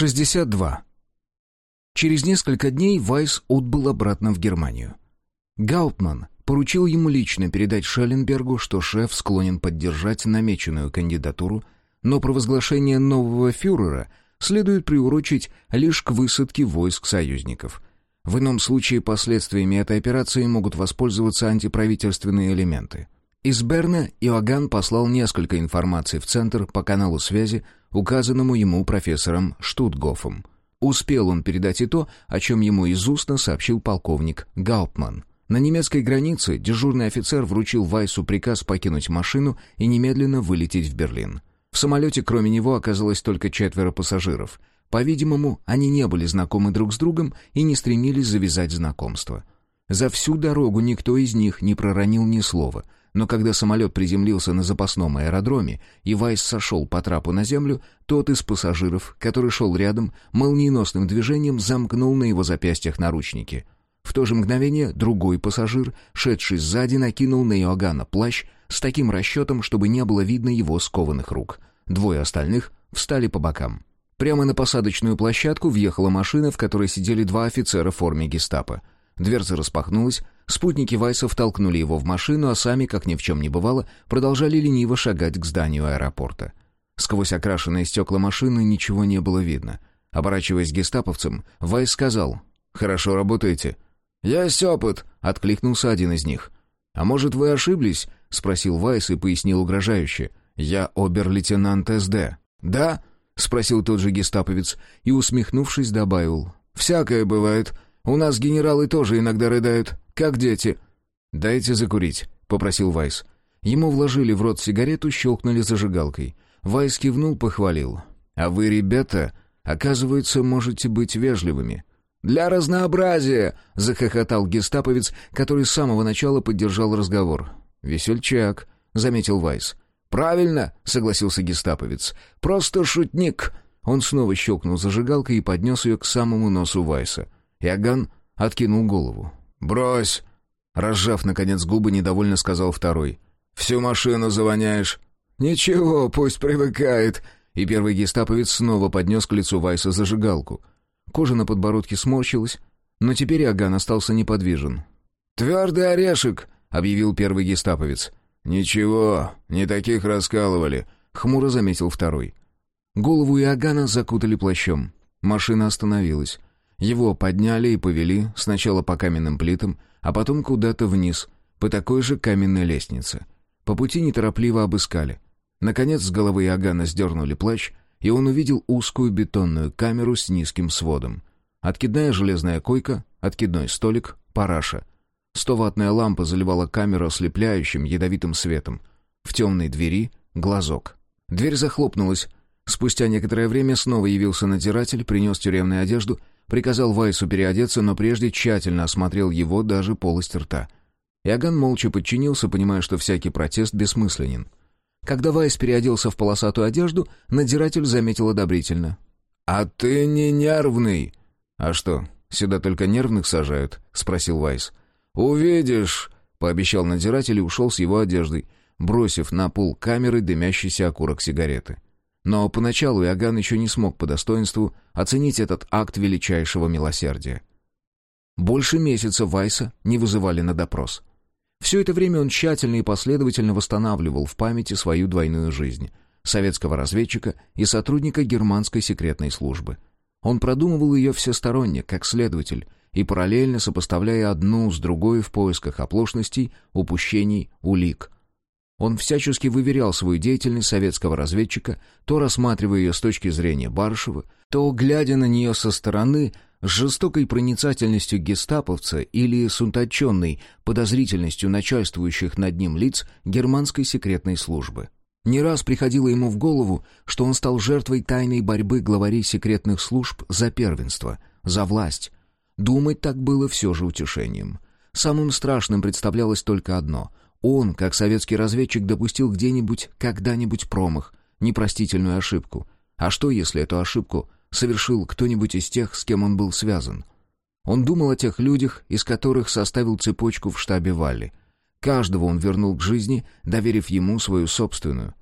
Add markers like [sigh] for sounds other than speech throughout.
62. Через несколько дней Вайс отбыл обратно в Германию. Гауптман поручил ему лично передать Шелленбергу, что шеф склонен поддержать намеченную кандидатуру, но провозглашение нового фюрера следует приурочить лишь к высадке войск союзников. В ином случае последствиями этой операции могут воспользоваться антиправительственные элементы. Из Берна Иоганн послал несколько информаций в Центр по каналу связи, указанному ему профессором Штутгофом. Успел он передать и то, о чем ему из устно сообщил полковник Гауптман. На немецкой границе дежурный офицер вручил Вайсу приказ покинуть машину и немедленно вылететь в Берлин. В самолете кроме него оказалось только четверо пассажиров. По-видимому, они не были знакомы друг с другом и не стремились завязать знакомство. За всю дорогу никто из них не проронил ни слова, но когда самолет приземлился на запасном аэродроме и Вайс сошел по трапу на землю, тот из пассажиров, который шел рядом, молниеносным движением замкнул на его запястьях наручники. В то же мгновение другой пассажир, шедший сзади, накинул на Иоганна плащ с таким расчетом, чтобы не было видно его скованных рук. Двое остальных встали по бокам. Прямо на посадочную площадку въехала машина, в которой сидели два офицера в форме гестапо. Дверца распахнулась, спутники Вайса втолкнули его в машину, а сами, как ни в чем не бывало, продолжали лениво шагать к зданию аэропорта. Сквозь окрашенные стекла машины ничего не было видно. Оборачиваясь к гестаповцам, Вайс сказал «Хорошо работаете». «Есть опыт», — откликнулся один из них. «А может, вы ошиблись?» — спросил Вайс и пояснил угрожающе. «Я обер-лейтенант СД». «Да?» — спросил тот же гестаповец и, усмехнувшись, добавил. «Всякое бывает. У нас генералы тоже иногда рыдают, как дети». «Дайте закурить», — попросил Вайс. Ему вложили в рот сигарету, щелкнули зажигалкой. Вайс кивнул, похвалил. «А вы, ребята, оказывается, можете быть вежливыми». «Для разнообразия!» — захохотал гестаповец, который с самого начала поддержал разговор. «Весельчак», — заметил Вайс. «Правильно», — согласился гестаповец. «Просто шутник». Он снова щелкнул зажигалкой и поднес ее к самому носу Вайса. Иоганн откинул голову. «Брось!» Разжав, наконец, губы, недовольно сказал второй. «Всю машину завоняешь». «Ничего, пусть привыкает». И первый гестаповец снова поднес к лицу Вайса зажигалку. Кожа на подбородке сморщилась, но теперь Иоганн остался неподвижен. «Твердый орешек!» — объявил первый гестаповец. «Ничего, не таких раскалывали», — хмуро заметил второй. Голову Иоганна закутали плащом. Машина остановилась. Его подняли и повели сначала по каменным плитам, а потом куда-то вниз, по такой же каменной лестнице. По пути неторопливо обыскали. Наконец с головы Иоганна сдернули плащ, и он увидел узкую бетонную камеру с низким сводом. Откидная железная койка, откидной столик, параша. Стоватная лампа заливала камеру ослепляющим ядовитым светом. В темной двери — глазок. Дверь захлопнулась. Спустя некоторое время снова явился надзиратель, принес тюремную одежду, приказал Вайсу переодеться, но прежде тщательно осмотрел его даже полость рта. Иоганн молча подчинился, понимая, что всякий протест бессмысленен. Когда Вайс переоделся в полосатую одежду, надзиратель заметил одобрительно. «А ты не нервный!» «А что, сюда только нервных сажают?» — спросил Вайс. «Увидишь!» — пообещал надзиратель и ушел с его одеждой, бросив на пол камеры дымящийся окурок сигареты. Но поначалу Иоганн еще не смог по достоинству оценить этот акт величайшего милосердия. Больше месяца Вайса не вызывали на допрос. Все это время он тщательно и последовательно восстанавливал в памяти свою двойную жизнь — советского разведчика и сотрудника германской секретной службы. Он продумывал ее всесторонне, как следователь, и параллельно сопоставляя одну с другой в поисках оплошностей, упущений, улик. Он всячески выверял свою деятельность советского разведчика, то рассматривая ее с точки зрения Барышева, то, глядя на нее со стороны, с жестокой проницательностью гестаповца или с утонченной подозрительностью начальствующих над ним лиц германской секретной службы. Не раз приходило ему в голову, что он стал жертвой тайной борьбы главарей секретных служб за первенство, за власть. Думать так было все же утешением. Самым страшным представлялось только одно — он, как советский разведчик, допустил где-нибудь, когда-нибудь промах, непростительную ошибку. А что, если эту ошибку совершил кто-нибудь из тех, с кем он был связан. Он думал о тех людях, из которых составил цепочку в штабе Валли. Каждого он вернул к жизни, доверив ему свою собственную.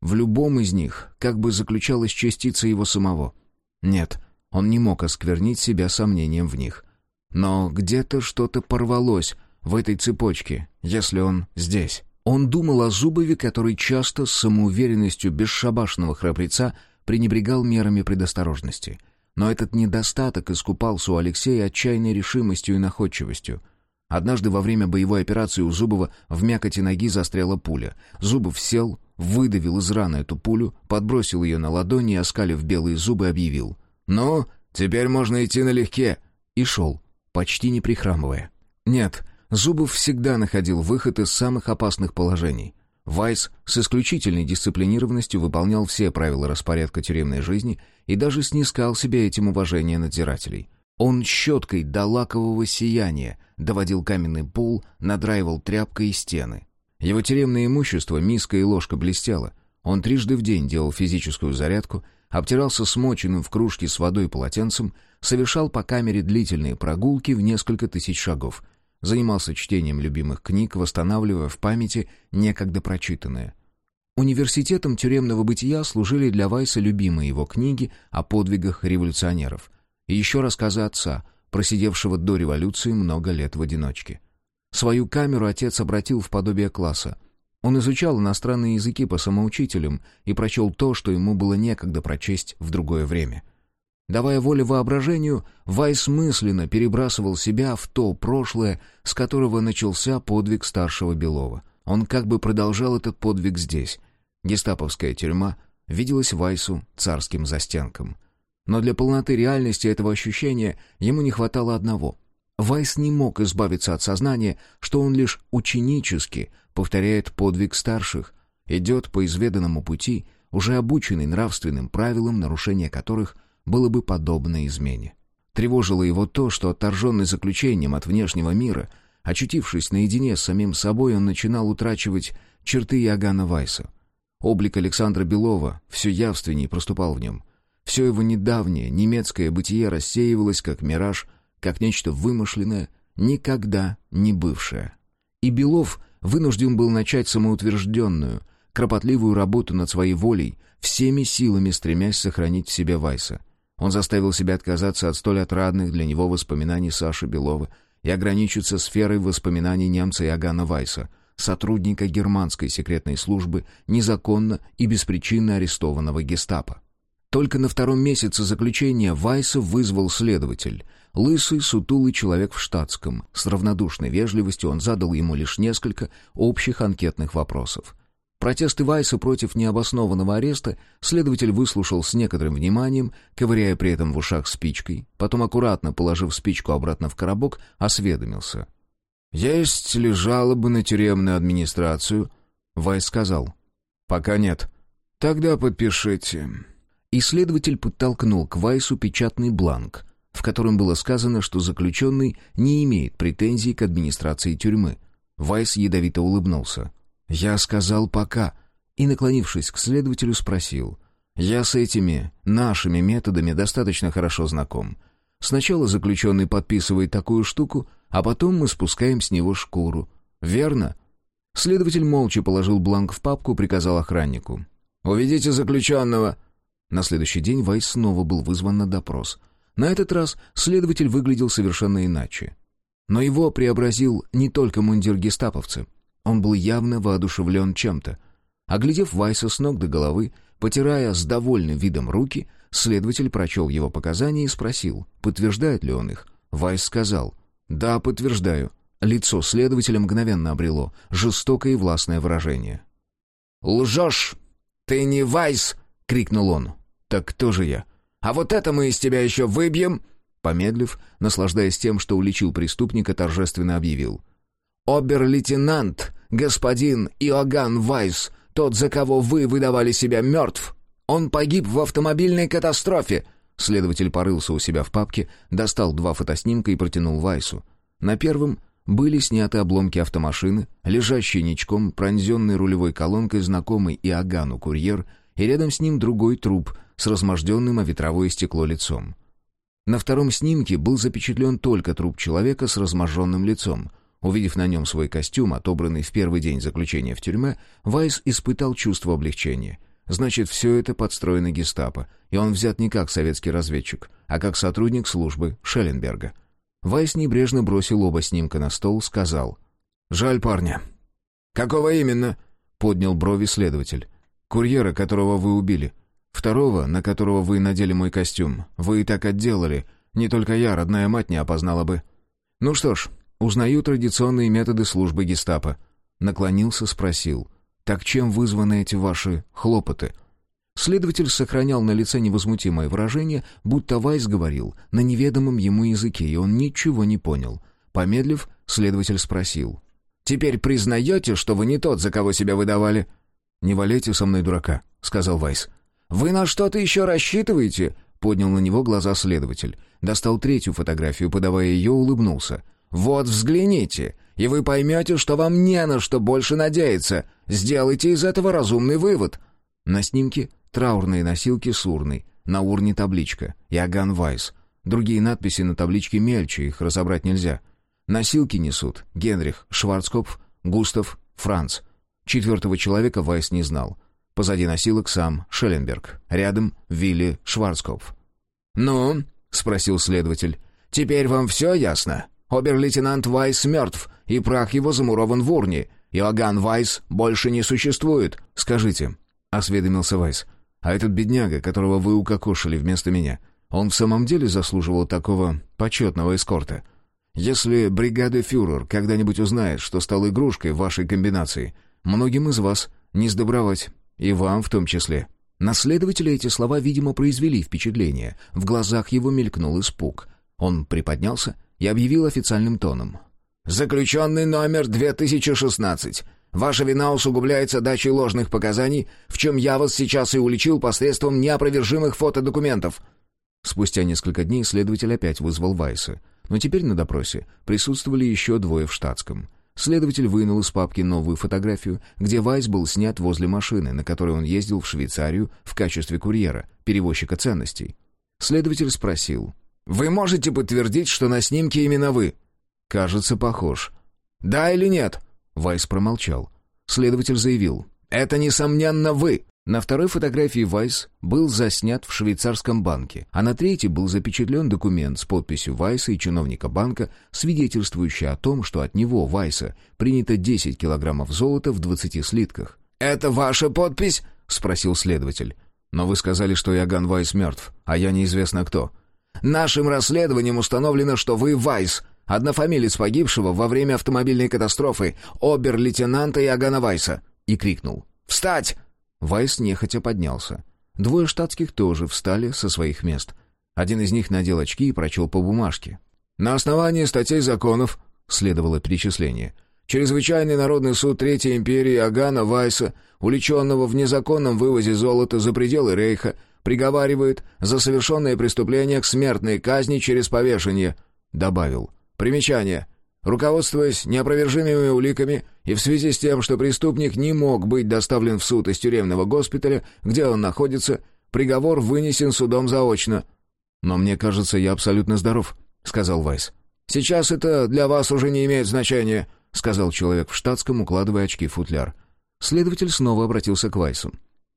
В любом из них как бы заключалась частица его самого. Нет, Он не мог осквернить себя сомнением в них. Но где-то что-то порвалось в этой цепочке, если он здесь. Он думал о Зубове, который часто с самоуверенностью бесшабашного храбреца пренебрегал мерами предосторожности. Но этот недостаток искупался у Алексея отчаянной решимостью и находчивостью. Однажды во время боевой операции у Зубова в мякоти ноги застряла пуля. Зубов сел, выдавил из раны эту пулю, подбросил ее на ладони и, оскалив белые зубы, объявил. «Ну, теперь можно идти налегке!» И шел, почти не прихрамывая. Нет, Зубов всегда находил выход из самых опасных положений. Вайс с исключительной дисциплинированностью выполнял все правила распорядка тюремной жизни и даже снискал себе этим уважение надзирателей. Он щеткой до лакового сияния доводил каменный пол, надраивал тряпкой стены. Его тюремное имущество, миска и ложка блестело. Он трижды в день делал физическую зарядку, обтирался смоченным в кружке с водой полотенцем, совершал по камере длительные прогулки в несколько тысяч шагов, занимался чтением любимых книг, восстанавливая в памяти некогда прочитанное. Университетом тюремного бытия служили для Вайса любимые его книги о подвигах революционеров и еще рассказы отца, просидевшего до революции много лет в одиночке. Свою камеру отец обратил в подобие класса. Он изучал иностранные языки по самоучителям и прочел то, что ему было некогда прочесть в другое время. Давая волю воображению, Вайс мысленно перебрасывал себя в то прошлое, с которого начался подвиг старшего Белова. Он как бы продолжал этот подвиг здесь. Гестаповская тюрьма виделась Вайсу царским застенком. Но для полноты реальности этого ощущения ему не хватало одного — Вайс не мог избавиться от сознания, что он лишь ученически повторяет подвиг старших, идет по изведанному пути, уже обученный нравственным правилам, нарушение которых было бы подобно измене. Тревожило его то, что отторженный заключением от внешнего мира, очутившись наедине с самим собой, он начинал утрачивать черты Иоганна Вайса. Облик Александра Белова все явственнее проступал в нем. Все его недавнее немецкое бытие рассеивалось, как мираж, как нечто вымышленное, никогда не бывшее. И Белов вынужден был начать самоутвержденную, кропотливую работу над своей волей, всеми силами стремясь сохранить в себе Вайса. Он заставил себя отказаться от столь отрадных для него воспоминаний Саши Белова и ограничиться сферой воспоминаний немца Иоганна Вайса, сотрудника германской секретной службы, незаконно и беспричинно арестованного гестапо. Только на втором месяце заключения Вайса вызвал следователь, Лысый, сутулый человек в штатском. С равнодушной вежливостью он задал ему лишь несколько общих анкетных вопросов. Протесты Вайса против необоснованного ареста следователь выслушал с некоторым вниманием, ковыряя при этом в ушах спичкой, потом, аккуратно положив спичку обратно в коробок, осведомился. «Есть ли жалобы на тюремную администрацию?» Вайс сказал. «Пока нет». «Тогда подпишите». Исследователь подтолкнул к Вайсу печатный бланк — в котором было сказано, что заключенный не имеет претензий к администрации тюрьмы. Вайс ядовито улыбнулся. «Я сказал «пока», и, наклонившись к следователю, спросил. «Я с этими, нашими методами достаточно хорошо знаком. Сначала заключенный подписывает такую штуку, а потом мы спускаем с него шкуру. Верно?» Следователь молча положил бланк в папку, приказал охраннику. «Уведите заключенного!» На следующий день Вайс снова был вызван на допрос — на этот раз следователь выглядел совершенно иначе. Но его преобразил не только мундир гестаповца. Он был явно воодушевлен чем-то. Оглядев Вайса с ног до головы, потирая с довольным видом руки, следователь прочел его показания и спросил, подтверждает ли он их. Вайс сказал «Да, подтверждаю». Лицо следователя мгновенно обрело жестокое и властное выражение. «Лжешь! Ты не Вайс!» — крикнул он. «Так кто же я?» А вот это мы из тебя еще выбьем!» Помедлив, наслаждаясь тем, что уличил преступника, торжественно объявил. «Обер-лейтенант, господин Иоганн Вайс, тот, за кого вы выдавали себя, мертв! Он погиб в автомобильной катастрофе!» Следователь порылся у себя в папке, достал два фотоснимка и протянул Вайсу. На первом были сняты обломки автомашины, лежащий ничком, пронзенный рулевой колонкой знакомый Иоганну курьер, и рядом с ним другой труп, с разможденным о ветровое стекло лицом. На втором снимке был запечатлен только труп человека с разможженным лицом. Увидев на нем свой костюм, отобранный в первый день заключения в тюрьме, Вайс испытал чувство облегчения. Значит, все это подстроено гестапо, и он взят не как советский разведчик, а как сотрудник службы Шелленберга. Вайс небрежно бросил оба снимка на стол, сказал. «Жаль парня». «Какого именно?» — поднял брови следователь. «Курьера, которого вы убили. Второго, на которого вы надели мой костюм. Вы и так отделали. Не только я, родная мать не опознала бы». «Ну что ж, узнаю традиционные методы службы гестапо». Наклонился, спросил. «Так чем вызваны эти ваши хлопоты?» Следователь сохранял на лице невозмутимое выражение, будто Вайс говорил на неведомом ему языке, и он ничего не понял. Помедлив, следователь спросил. «Теперь признаете, что вы не тот, за кого себя выдавали?» «Не валяйте со мной дурака», — сказал Вайс. «Вы на что-то еще рассчитываете?» — поднял на него глаза следователь. Достал третью фотографию, подавая ее, улыбнулся. «Вот взгляните, и вы поймете, что вам не на что больше надеяться. Сделайте из этого разумный вывод». На снимке траурные носилки с урной, на урне табличка «Иоганн Вайс». Другие надписи на табличке мельче, их разобрать нельзя. Носилки несут Генрих, Шварцкопф, Густав, Франц. Четвертого человека Вайс не знал. Позади носилок сам Шелленберг. Рядом Вилли Шварцкопф. «Ну?» — спросил следователь. «Теперь вам все ясно? Обер-лейтенант Вайс мертв, и прах его замурован в урне. Иоганн Вайс больше не существует. Скажите, осведомился Вайс. «А этот бедняга, которого вы укокошили вместо меня, он в самом деле заслуживал такого почетного эскорта? Если бригада фюрер когда-нибудь узнает, что стал игрушкой в вашей комбинации, многим из вас не сдобровать, и вам в том числе». На следователя эти слова, видимо, произвели впечатление. В глазах его мелькнул испуг. Он приподнялся и объявил официальным тоном. «Заключенный номер 2016. Ваша вина усугубляется дачей ложных показаний, в чем я вас сейчас и уличил посредством неопровержимых фотодокументов». Спустя несколько дней следователь опять вызвал Вайса. Но теперь на допросе присутствовали еще двое в штатском. Следователь вынул из папки новую фотографию, где Вайс был снят возле машины, на которой он ездил в Швейцарию в качестве курьера, перевозчика ценностей. Следователь спросил. «Вы можете подтвердить, что на снимке именно вы?» «Кажется, похож». «Да или нет?» Вайс промолчал. Следователь заявил. «Это, несомненно, вы!» На второй фотографии Вайс был заснят в швейцарском банке, а на третьей был запечатлен документ с подписью Вайса и чиновника банка, свидетельствующий о том, что от него, Вайса, принято 10 килограммов золота в 20 слитках. «Это ваша подпись?» — спросил следователь. «Но вы сказали, что Яган Вайс мертв, а я неизвестно кто». «Нашим расследованием установлено, что вы Вайс», однофамилец погибшего во время автомобильной катастрофы, обер-лейтенанта Иоганна Вайса, и крикнул «Встать!». Вайс нехотя поднялся. Двое штатских тоже встали со своих мест. Один из них надел очки и прочел по бумажке. «На основании статей законов», — следовало перечисление, «Чрезвычайный народный суд Третьей империи Агана Вайса, уличенного в незаконном вывозе золота за пределы Рейха, приговаривает за совершенное преступление к смертной казни через повешение», — добавил. Примечание. Руководствуясь неопровержимыми уликами и в связи с тем, что преступник не мог быть доставлен в суд из тюремного госпиталя, где он находится, приговор вынесен судом заочно. «Но мне кажется, я абсолютно здоров», — сказал Вайс. «Сейчас это для вас уже не имеет значения», — сказал человек в штатском, укладывая очки в футляр. Следователь снова обратился к Вайсу.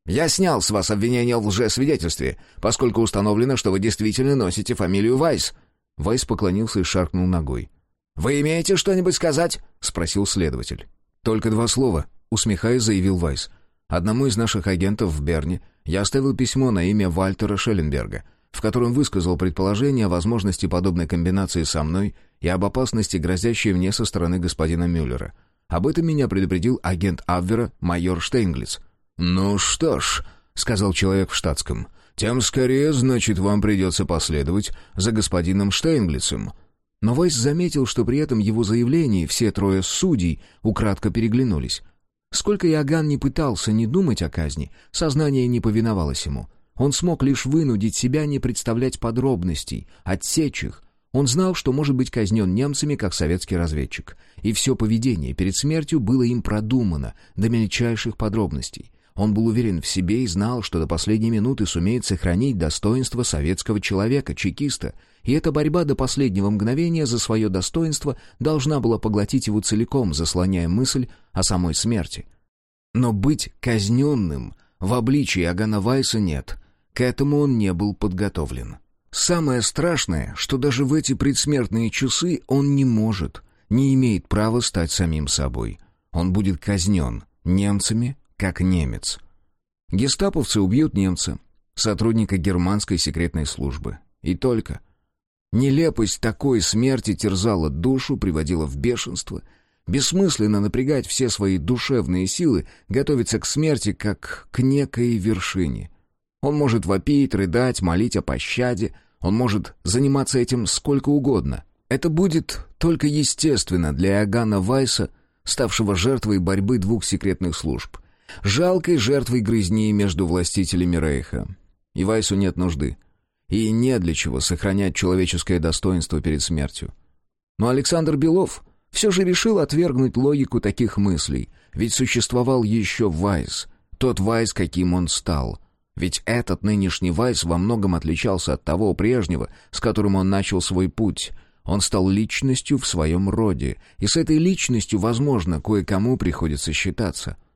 «Я снял с вас обвинение в лжесвидетельстве, поскольку установлено, что вы действительно носите фамилию Вайс. Вайс поклонился и шаркнул ногой. «Вы имеете что-нибудь сказать?» — спросил следователь. «Только два слова», — усмехаясь, заявил Вайс. «Одному из наших агентов в Берне я оставил письмо на имя Вальтера Шелленберга, в котором высказал предположение о возможности подобной комбинации со мной и об опасности, грозящей мне со стороны господина Мюллера. Об этом меня предупредил агент Абвера майор Штейнглиц». «Ну что ж», — сказал человек в штатском, тем скорее, значит, вам придется последовать за господином Штейнглицем». Но Вайс заметил, что при этом его заявлении все трое судей украдко переглянулись. Сколько Иоганн не пытался не думать о казни, сознание не повиновалось ему. Он смог лишь вынудить себя не представлять подробностей, отсечь их. Он знал, что может быть казнен немцами, как советский разведчик. И все поведение перед смертью было им продумано до мельчайших подробностей. Он был уверен в себе и знал, что до последней минуты сумеет сохранить достоинство советского человека, чекиста, и эта борьба до последнего мгновения за свое достоинство должна была поглотить его целиком, заслоняя мысль о самой смерти. Но быть казненным в обличии Агана Вайса нет. К этому он не был подготовлен. Самое страшное, что даже в эти предсмертные часы он не может, не имеет права стать самим собой. Он будет казнен немцами, как немец. Гестаповцы убьют немца, сотрудника германской секретной службы. И только. Нелепость такой смерти терзала душу, приводила в бешенство. Бессмысленно напрягать все свои душевные силы, готовиться к смерти, как к некой вершине. Он может вопить, рыдать, молить о пощаде, он может заниматься этим сколько угодно. Это будет только естественно для Иоганна Вайса, ставшего жертвой борьбы двух секретных служб. Жалкой жертвой грызни между властителями Рейха. И Вайсу нет нужды. И не для чего сохранять человеческое достоинство перед смертью. Но Александр Белов все же решил отвергнуть логику таких мыслей, ведь существовал еще Вайс, тот Вайс, каким он стал. Ведь этот нынешний Вайс во многом отличался от того прежнего, с которым он начал свой путь. Он стал личностью в своем роде, и с этой личностью, возможно, кое-кому приходится считаться —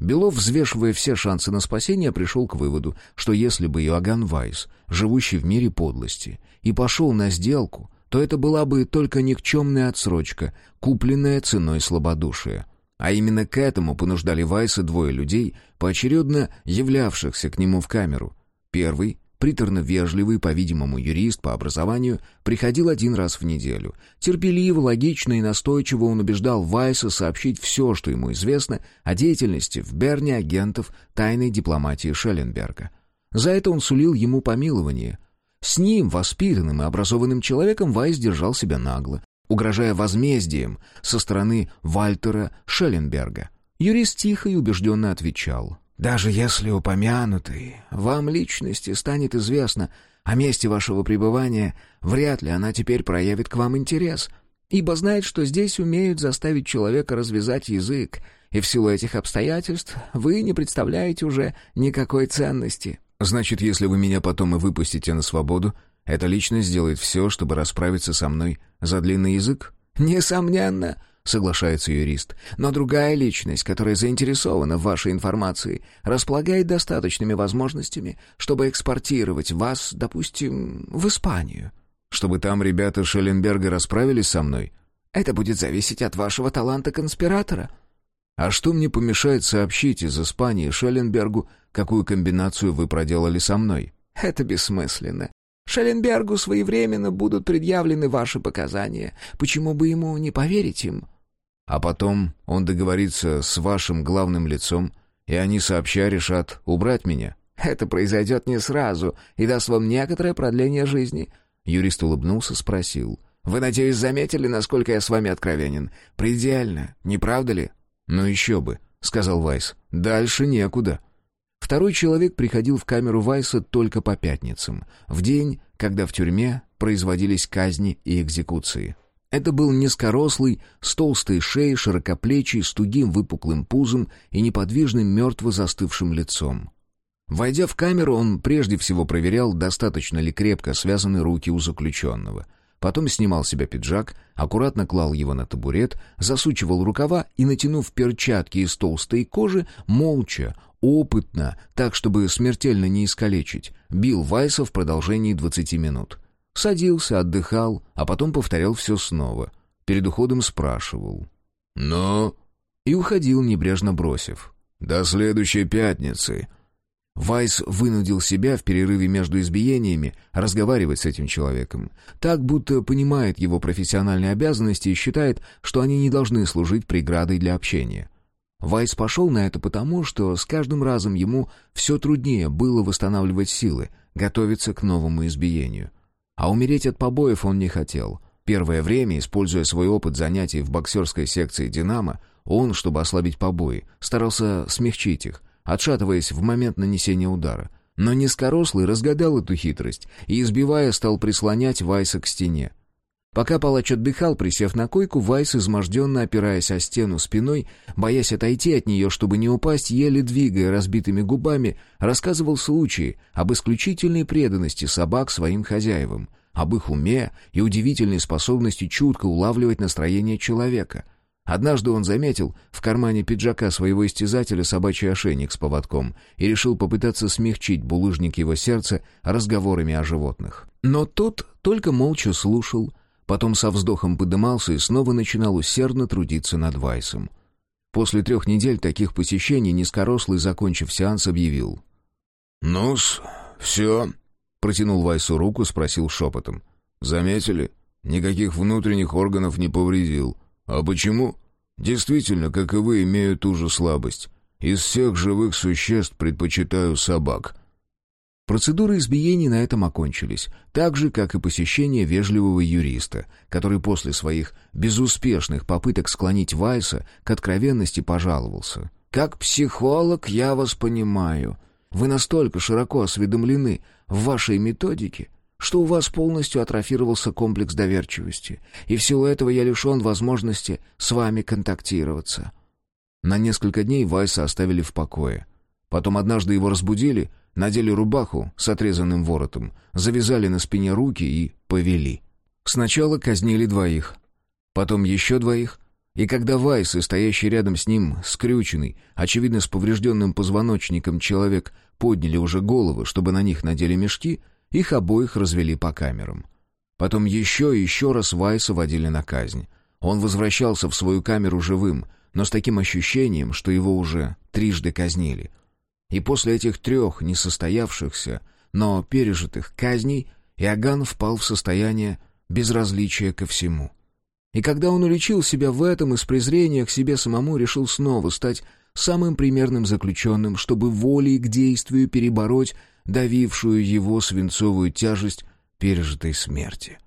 Белов, взвешивая все шансы на спасение, пришел к выводу, что если бы Иоганн Вайс, живущий в мире подлости, и пошел на сделку, то это была бы только никчемная отсрочка, купленная ценой слабодушия. А именно к этому понуждали Вайса двое людей, поочередно являвшихся к нему в камеру. Первый приторно-вежливый, по-видимому, юрист по образованию, приходил один раз в неделю. Терпеливо, логично и настойчиво он убеждал Вайса сообщить все, что ему известно о деятельности в Берне агентов тайной дипломатии Шелленберга. За это он сулил ему помилование. С ним, воспитанным и образованным человеком, Вайс держал себя нагло, угрожая возмездием со стороны Вальтера Шелленберга. Юрист тихо и убежденно отвечал. Даже если упомянутый вам личности станет известно о месте вашего пребывания, вряд ли она теперь проявит к вам интерес, ибо знает, что здесь умеют заставить человека развязать язык, и в силу этих обстоятельств вы не представляете уже никакой ценности. Значит, если вы меня потом и выпустите на свободу, эта личность сделает все, чтобы расправиться со мной за длинный язык? Несомненно, — соглашается юрист. «Но другая личность, которая заинтересована в вашей информации, располагает достаточными возможностями, чтобы экспортировать вас, допустим, в Испанию». «Чтобы там ребята Шелленберга расправились со мной?» «Это будет зависеть от вашего таланта конспиратора». «А что мне помешает сообщить из Испании Шелленбергу, какую комбинацию вы проделали со мной?» «Это бессмысленно. Шелленбергу своевременно будут предъявлены ваши показания. Почему бы ему не поверить им?» «А потом он договорится с вашим главным лицом, и они сообща решат убрать меня». «Это произойдет не сразу и даст вам некоторое продление жизни». Юрист улыбнулся, спросил. «Вы, надеюсь, заметили, насколько я с вами откровенен? Предельно, не правда ли?» «Ну еще бы», — сказал Вайс. «Дальше некуда». Второй человек приходил в камеру Вайса только по пятницам, в день, когда в тюрьме производились казни и экзекуции. Это был низкорослый, с толстой шеей, широкоплечий, с тугим выпуклым пузом и неподвижным мертво застывшим лицом. Войдя в камеру, он прежде всего проверял, достаточно ли крепко связаны руки у заключенного. Потом снимал себя пиджак, аккуратно клал его на табурет, засучивал рукава и, натянув перчатки из толстой кожи, молча, опытно, так, чтобы смертельно не искалечить, бил Вайса в продолжении двадцати минут. Садился, отдыхал, а потом повторял все снова. Перед уходом спрашивал. «Но...» И уходил, небрежно бросив. «До следующей пятницы». Вайс вынудил себя в перерыве между избиениями разговаривать с этим человеком. Так, будто понимает его профессиональные обязанности и считает, что они не должны служить преградой для общения. Вайс пошел на это потому, что с каждым разом ему все труднее было восстанавливать силы, готовиться к новому избиению. А умереть от побоев он не хотел. Первое время, используя свой опыт занятий в боксерской секции «Динамо», он, чтобы ослабить побои, старался смягчить их, отшатываясь в момент нанесения удара. Но низкорослый разгадал эту хитрость и, избивая, стал прислонять Вайса к стене. Пока палач отдыхал, присев на койку, Вайс, изможденно опираясь о стену спиной, боясь отойти от нее, чтобы не упасть, еле двигая разбитыми губами, рассказывал случаи об исключительной преданности собак своим хозяевам, об их уме и удивительной способности чутко улавливать настроение человека. Однажды он заметил в кармане пиджака своего истязателя собачий ошейник с поводком и решил попытаться смягчить булыжник его сердца разговорами о животных. Но тот только молча слушал, потом со вздохом подымался и снова начинал усердно трудиться над Вайсом. После трех недель таких посещений низкорослый, закончив сеанс, объявил. «Ну-с, все», — протянул Вайсу руку, спросил шепотом. «Заметили? Никаких внутренних органов не повредил. А почему? Действительно, как и вы, имею ту же слабость. Из всех живых существ предпочитаю собак». Процедуры избиений на этом окончились, так же, как и посещение вежливого юриста, который после своих безуспешных попыток склонить Вайса к откровенности пожаловался. «Как психолог я вас понимаю. Вы настолько широко осведомлены в вашей методике, что у вас полностью атрофировался комплекс доверчивости, и всего этого я лишен возможности с вами контактироваться». На несколько дней Вайса оставили в покое. Потом однажды его разбудили, надели рубаху с отрезанным воротом, завязали на спине руки и повели. Сначала казнили двоих, потом еще двоих, и когда Вайс стоящий рядом с ним, скрюченный, очевидно с поврежденным позвоночником человек, подняли уже головы, чтобы на них надели мешки, их обоих развели по камерам. Потом еще и еще раз Вайса водили на казнь. Он возвращался в свою камеру живым, но с таким ощущением, что его уже трижды казнили. И после этих трех несостоявшихся, но пережитых казней, Иоганн впал в состояние безразличия ко всему. И когда он уличил себя в этом, из презрения к себе самому решил снова стать самым примерным заключенным, чтобы волей к действию перебороть давившую его свинцовую тяжесть пережитой смерти.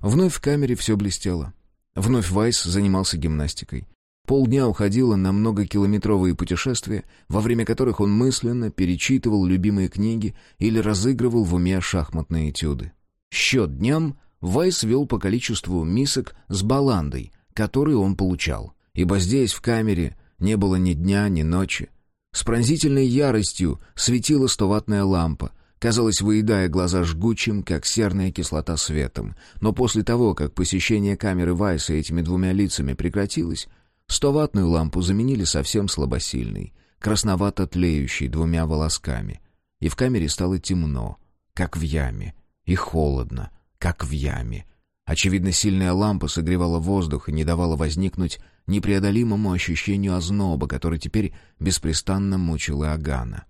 Вновь в камере все блестело. Вновь Вайс занимался гимнастикой. Полдня уходило на многокилометровые путешествия, во время которых он мысленно перечитывал любимые книги или разыгрывал в уме шахматные этюды. Счет дням Вайс вел по количеству мисок с баландой, которые он получал, ибо здесь, в камере, не было ни дня, ни ночи. С пронзительной яростью светила стоватная лампа, казалось, выедая глаза жгучим, как серная кислота светом. Но после того, как посещение камеры Вайса этими двумя лицами прекратилось, стоватную лампу заменили совсем слабосильной, красновато тлеющей двумя волосками. И в камере стало темно, как в яме, и холодно, как в яме. Очевидно, сильная лампа согревала воздух и не давала возникнуть непреодолимому ощущению озноба, который теперь беспрестанно мучил Иоганна.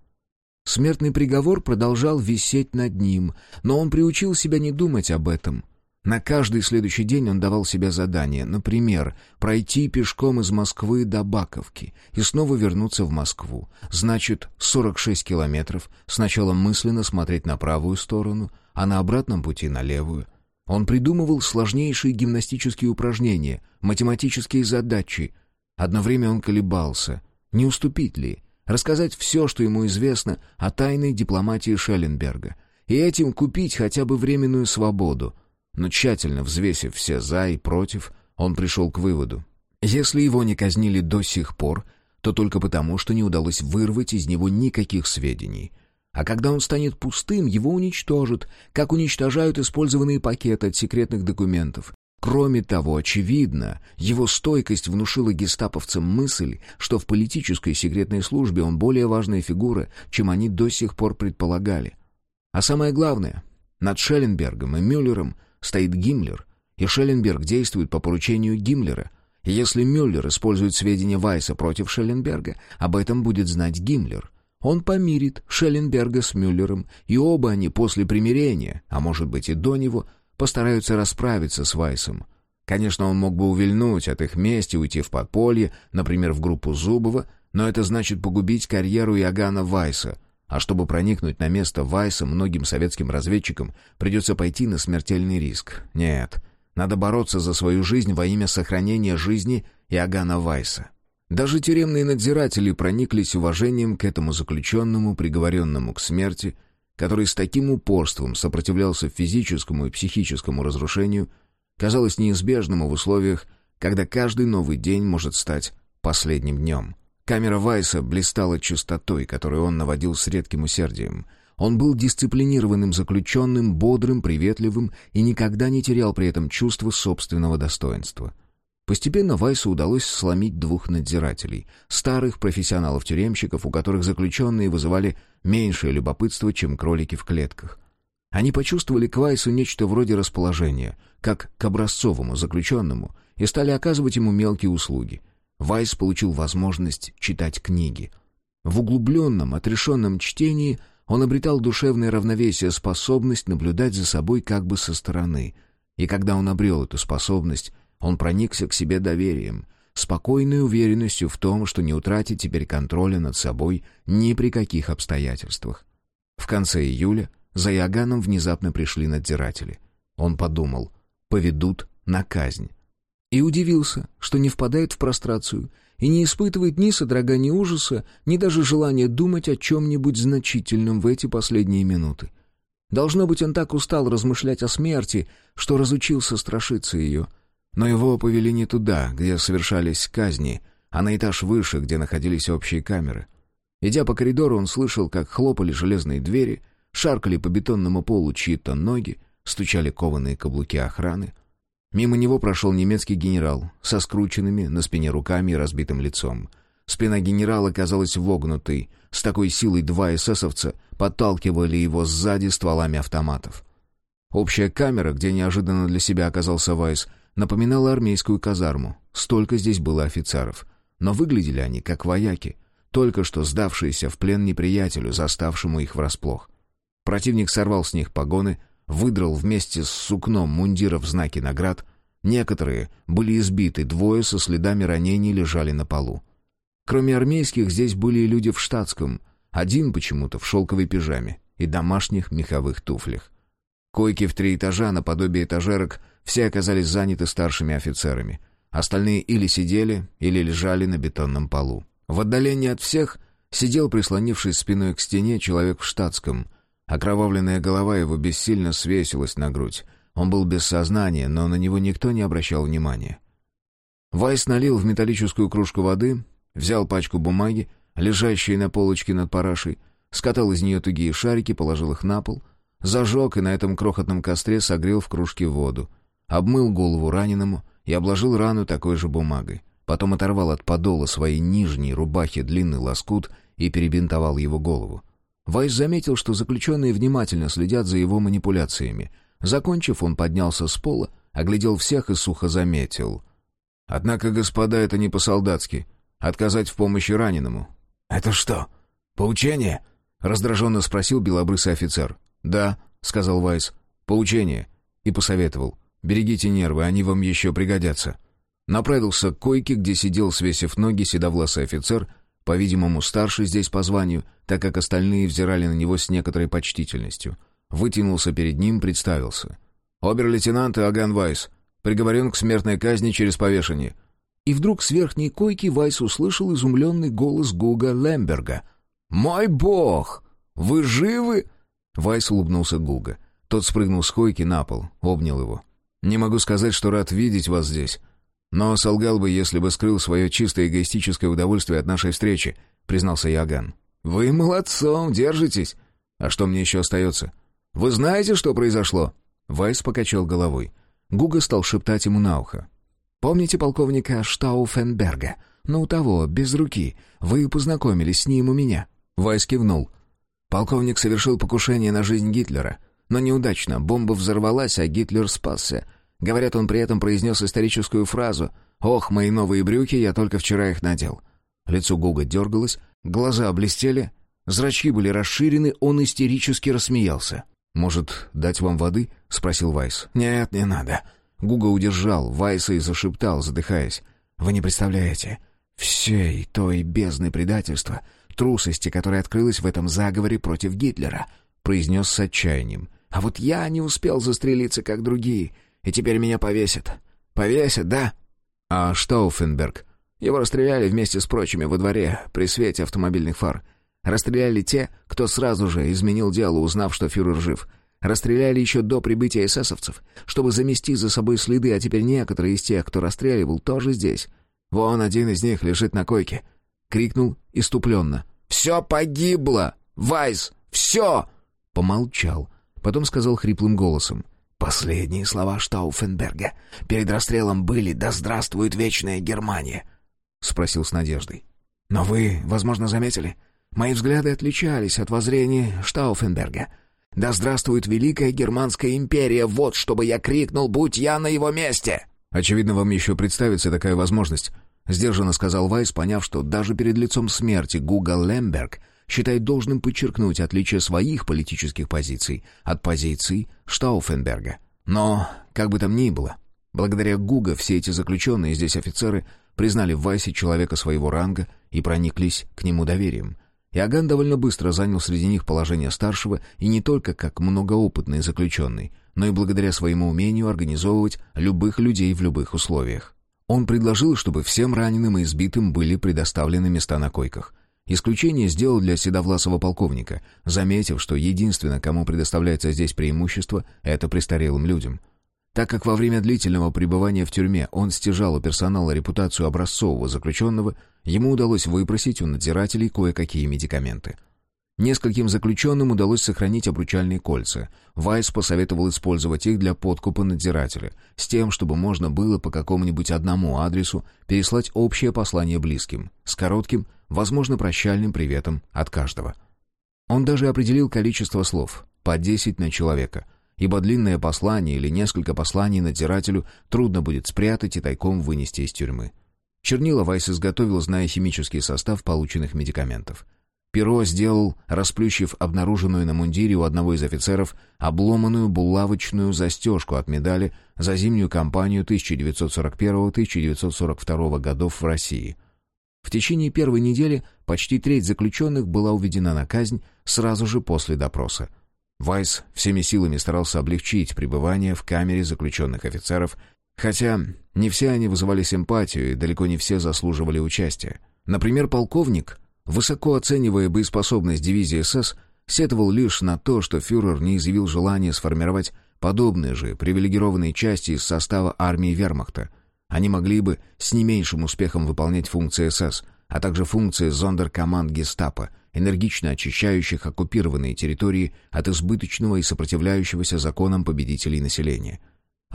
Смертный приговор продолжал висеть над ним, но он приучил себя не думать об этом. На каждый следующий день он давал себе задание, например, пройти пешком из Москвы до Баковки и снова вернуться в Москву. Значит, 46 километров, сначала мысленно смотреть на правую сторону, а на обратном пути на левую — он придумывал сложнейшие гимнастические упражнения, математические задачи. Одно время он колебался, не уступить ли, рассказать все, что ему известно о тайной дипломатии Шелленберга, и этим купить хотя бы временную свободу. Но тщательно взвесив все «за» и «против», он пришел к выводу. Если его не казнили до сих пор, то только потому, что не удалось вырвать из него никаких сведений — а когда он станет пустым, его уничтожат, как уничтожают использованные пакеты от секретных документов. Кроме того, очевидно, его стойкость внушила гестаповцам мысль, что в политической секретной службе он более важная фигура, чем они до сих пор предполагали. А самое главное, над Шелленбергом и Мюллером стоит Гиммлер, и Шелленберг действует по поручению Гиммлера. И если Мюллер использует сведения Вайса против Шелленберга, об этом будет знать Гиммлер. Он помирит Шелленберга с Мюллером, и оба они после примирения, а может быть и до него, постараются расправиться с Вайсом. Конечно, он мог бы увильнуть от их мести, уйти в подполье, например, в группу Зубова, но это значит погубить карьеру Иоганна Вайса. А чтобы проникнуть на место Вайса, многим советским разведчикам придется пойти на смертельный риск. Нет, надо бороться за свою жизнь во имя сохранения жизни Иоганна Вайса. Даже тюремные надзиратели прониклись уважением к этому заключенному, приговоренному к смерти, который с таким упорством сопротивлялся физическому и психическому разрушению, казалось неизбежному в условиях, когда каждый новый день может стать последним днем. Камера Вайса блистала чистотой, которую он наводил с редким усердием. Он был дисциплинированным заключенным, бодрым, приветливым и никогда не терял при этом чувства собственного достоинства — Постепенно Вайсу удалось сломить двух надзирателей, старых профессионалов-тюремщиков, у которых заключенные вызывали меньшее любопытство, чем кролики в клетках. Они почувствовали к Вайсу нечто вроде расположения, как к образцовому заключенному, и стали оказывать ему мелкие услуги. Вайс получил возможность читать книги. В углубленном, отрешенном чтении он обретал душевное равновесие, способность наблюдать за собой как бы со стороны. И когда он обрел эту способность, он проникся к себе доверием, спокойной уверенностью в том, что не утратит теперь контроля над собой ни при каких обстоятельствах. В конце июля за Иоганном внезапно пришли надзиратели. Он подумал, поведут на казнь. И удивился, что не впадает в прострацию и не испытывает ни содрогания ужаса, ни даже желания думать о чем-нибудь значительном в эти последние минуты. Должно быть, он так устал размышлять о смерти, что разучился страшиться ее — но его повели не туда, где совершались казни, а на этаж выше, где находились общие камеры. Идя по коридору, он слышал, как хлопали железные двери, шаркали по бетонному полу чьи-то ноги, стучали кованые каблуки охраны. Мимо него прошел немецкий генерал со скрученными на спине руками и разбитым лицом. Спина генерала казалась вогнутой. С такой силой два эсэсовца подталкивали его сзади стволами автоматов. Общая камера, где неожиданно для себя оказался Вайс, напоминала армейскую казарму. Столько здесь было офицеров. Но выглядели они как вояки, только что сдавшиеся в плен неприятелю, заставшему их врасплох. Противник сорвал с них погоны, выдрал вместе с сукном мундиров знаки наград. Некоторые были избиты, двое со следами ранений лежали на полу. Кроме армейских, здесь были и люди в штатском, один почему-то в шелковой пижаме и домашних меховых туфлях. Койки в три этажа, наподобие этажерок, все оказались заняты старшими офицерами. Остальные или сидели, или лежали на бетонном полу. В отдалении от всех сидел, прислонившись спиной к стене, человек в штатском. Окровавленная голова его бессильно свесилась на грудь. Он был без сознания, но на него никто не обращал внимания. Вайс налил в металлическую кружку воды, взял пачку бумаги, лежащие на полочке над парашей, скатал из нее тугие шарики, положил их на пол — Зажег и на этом крохотном костре согрел в кружке воду. Обмыл голову раненому и обложил рану такой же бумагой. Потом оторвал от подола своей нижней рубахи длинный лоскут и перебинтовал его голову. Вайс заметил, что заключенные внимательно следят за его манипуляциями. Закончив, он поднялся с пола, оглядел всех и сухо заметил. «Однако, господа, это не по-солдатски. Отказать в помощи раненому». «Это что, поучение?» — раздраженно спросил белобрысый офицер. «Да», — сказал Вайс, — «поучение». И посоветовал. «Берегите нервы, они вам еще пригодятся». Направился к койке, где сидел, свесив ноги, седовласый офицер, по-видимому, старший здесь по званию, так как остальные взирали на него с некоторой почтительностью. Вытянулся перед ним, представился. «Обер-лейтенант Иоганн Вайс, приговорен к смертной казни через повешение». И вдруг с верхней койки Вайс услышал изумленный голос Гуга Лемберга. «Мой бог! Вы живы?» Вайс улыбнулся Гуга. Тот спрыгнул с койки на пол, обнял его. «Не могу сказать, что рад видеть вас здесь. Но солгал бы, если бы скрыл свое чисто эгоистическое удовольствие от нашей встречи», — признался Яган. «Вы молодцом, держитесь. А что мне еще остается? Вы знаете, что произошло?» Вайс покачал головой. Гуга стал шептать ему на ухо. «Помните полковника Штауфенберга? Ну, того, без руки. Вы познакомились с ним у меня». Вайс кивнул. Полковник совершил покушение на жизнь Гитлера, но неудачно, бомба взорвалась, а Гитлер спасся. Говорят, он при этом произнес историческую фразу «Ох, мои новые брюки, я только вчера их надел». Лицо Гуга дергалось, глаза блестели, зрачки были расширены, он истерически рассмеялся. «Может, дать вам воды?» — спросил Вайс. «Нет, не надо». Гуга удержал Вайса и зашептал, задыхаясь. «Вы не представляете, всей той бездны предательства, трусости, которая открылась в этом заговоре против Гитлера», — произнес с отчаянием. «А вот я не успел застрелиться, как другие, и теперь меня повесят. Повесят, да?» «А Штауфенберг?» Его расстреляли вместе с прочими во дворе при свете автомобильных фар. Расстреляли те, кто сразу же изменил дело, узнав, что фюрер жив. Расстреляли еще до прибытия эсэсовцев, чтобы замести за собой следы, а теперь некоторые из тех, кто расстреливал, тоже здесь. Вон один из них лежит на койке. — крикнул иступленно. «Все погибло! Вайс! Все!» Помолчал. Потом сказал хриплым голосом. Последние слова Штауфенберга перед расстрелом были «Да здравствует вечная Германия!» — спросил с надеждой. «Но вы, возможно, заметили, мои взгляды отличались от воззрений Штауфенберга. Да здравствует Великая Германская империя! Вот чтобы я крикнул, будь я на его месте!» «Очевидно, вам еще представится такая возможность», — сдержанно сказал Вайс, поняв, что даже перед лицом смерти Гуга Лемберг считает должным подчеркнуть отличие своих политических позиций от позиций Штауфенберга. Но, как бы там ни было, благодаря Гуга все эти заключенные здесь офицеры признали в Вайсе человека своего ранга и прониклись к нему доверием. Иоганн довольно быстро занял среди них положение старшего и не только как многоопытный заключенный, но и благодаря своему умению организовывать любых людей в любых условиях. Он предложил, чтобы всем раненым и избитым были предоставлены места на койках — Исключение сделал для седовласого полковника, заметив, что единственное, кому предоставляется здесь преимущество, это престарелым людям. Так как во время длительного пребывания в тюрьме он стяжал у персонала репутацию образцового заключенного, ему удалось выпросить у надзирателей кое-какие медикаменты. Нескольким заключенным удалось сохранить обручальные кольца. Вайс посоветовал использовать их для подкупа надзирателя, с тем, чтобы можно было по какому-нибудь одному адресу переслать общее послание близким, с коротким возможно, прощальным приветом от каждого. Он даже определил количество слов, по 10 на человека, ибо длинное послание или несколько посланий надзирателю трудно будет спрятать и тайком вынести из тюрьмы. Чернила Вайс изготовил, зная химический состав полученных медикаментов. Перо сделал, расплющив обнаруженную на мундире у одного из офицеров обломанную булавочную застежку от медали за зимнюю кампанию 1941-1942 годов в России — в течение первой недели почти треть заключенных была уведена на казнь сразу же после допроса. Вайс всеми силами старался облегчить пребывание в камере заключенных офицеров, хотя не все они вызывали симпатию и далеко не все заслуживали участия. Например, полковник, высоко оценивая боеспособность дивизии СС, сетовал лишь на то, что фюрер не изъявил желания сформировать подобные же привилегированные части из состава армии вермахта — они могли бы с не меньшим успехом выполнять функции СС, а также функции зондеркоманд гестапо, энергично очищающих оккупированные территории от избыточного и сопротивляющегося законам победителей населения.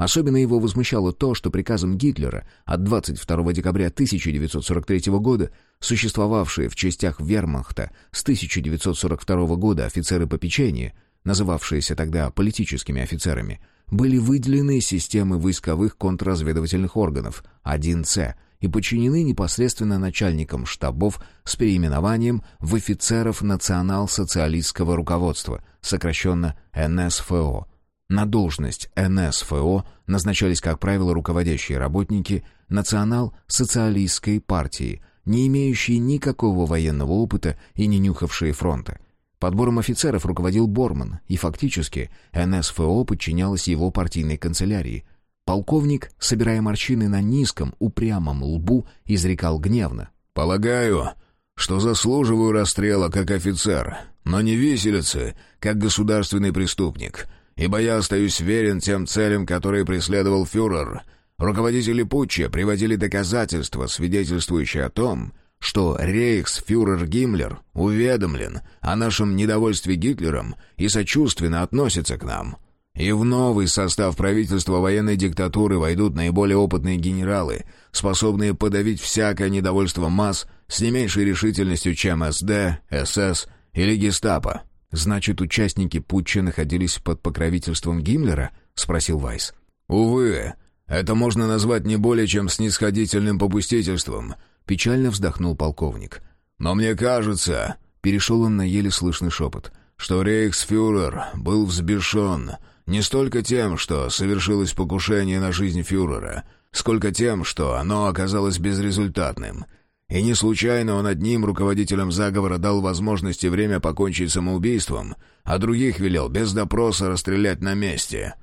Особенно его возмущало то, что приказом Гитлера от 22 декабря 1943 года существовавшие в частях вермахта с 1942 года офицеры попечения, называвшиеся тогда политическими офицерами, были выделены системы войсковых контрразведывательных органов 1С и подчинены непосредственно начальникам штабов с переименованием в офицеров национал-социалистского руководства, сокращенно НСФО. На должность НСФО назначались, как правило, руководящие работники национал-социалистской партии, не имеющие никакого военного опыта и не нюхавшие фронта. Подбором офицеров руководил Борман, и фактически НСФО подчинялась его партийной канцелярии. Полковник, собирая морщины на низком, упрямом лбу, изрекал гневно. «Полагаю, что заслуживаю расстрела как офицер, но не виселицы, как государственный преступник, ибо я остаюсь верен тем целям, которые преследовал фюрер. Руководители путча приводили доказательства, свидетельствующие о том, что рейхсфюрер Гиммлер уведомлен о нашем недовольстве Гитлером и сочувственно относится к нам. И в новый состав правительства военной диктатуры войдут наиболее опытные генералы, способные подавить всякое недовольство масс с не меньшей решительностью, чем СД, СС или Гестапо. «Значит, участники путча находились под покровительством Гиммлера?» — спросил Вайс. «Увы, это можно назвать не более чем снисходительным попустительством», Печально вздохнул полковник. «Но мне кажется...» — перешел он на еле слышный шепот — что рейхсфюрер был взбешен не столько тем, что совершилось покушение на жизнь фюрера, сколько тем, что оно оказалось безрезультатным. И не случайно он одним руководителям заговора дал возможность и время покончить самоубийством, а других велел без допроса расстрелять на месте.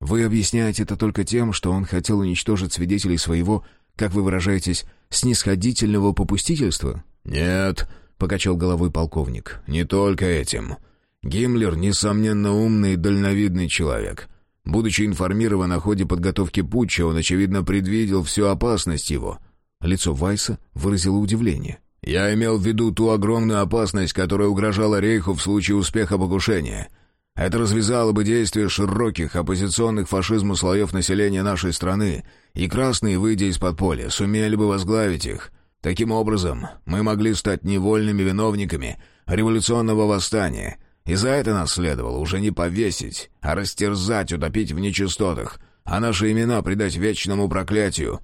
Вы объясняете это только тем, что он хотел уничтожить свидетелей своего, как вы выражаетесь, снисходительного попустительства? «Нет», — покачал головой полковник, — «не только этим. Гиммлер, несомненно, умный и дальновидный человек. Будучи информирован о ходе подготовки путча, он, очевидно, предвидел всю опасность его». Лицо Вайса выразило удивление. «Я имел в виду ту огромную опасность, которая угрожала Рейху в случае успеха покушения. Это развязало бы действия широких оппозиционных фашизму слоев населения нашей страны, и красные, выйдя из подполья, сумели бы возглавить их. Таким образом, мы могли стать невольными виновниками революционного восстания, и за это нас следовало уже не повесить, а растерзать, утопить в нечистотах, а наши имена предать вечному проклятию».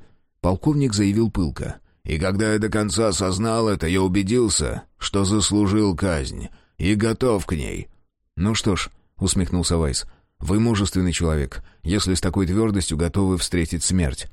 Полковник заявил пылко. «И когда я до конца осознал это, я убедился, что заслужил казнь, и готов к ней». «Ну что ж», — усмехнулся Вайс, — «вы мужественный человек, если с такой твердостью готовы встретить смерть».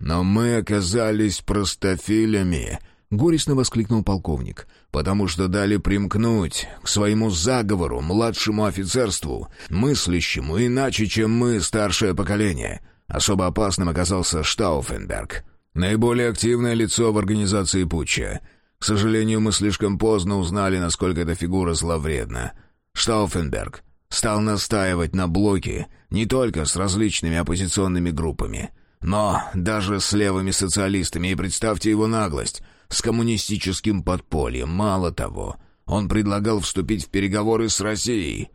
«Но мы оказались простофилями», — горестно воскликнул полковник, «потому что дали примкнуть к своему заговору младшему офицерству, мыслящему иначе, чем мы, старшее поколение. Особо опасным оказался Штауфенберг, наиболее активное лицо в организации путча. К сожалению, мы слишком поздно узнали, насколько эта фигура зловредна. Штауфенберг стал настаивать на блоке не только с различными оппозиционными группами, но даже с левыми социалистами, и представьте его наглость, с коммунистическим подпольем. Мало того, он предлагал вступить в переговоры с Россией.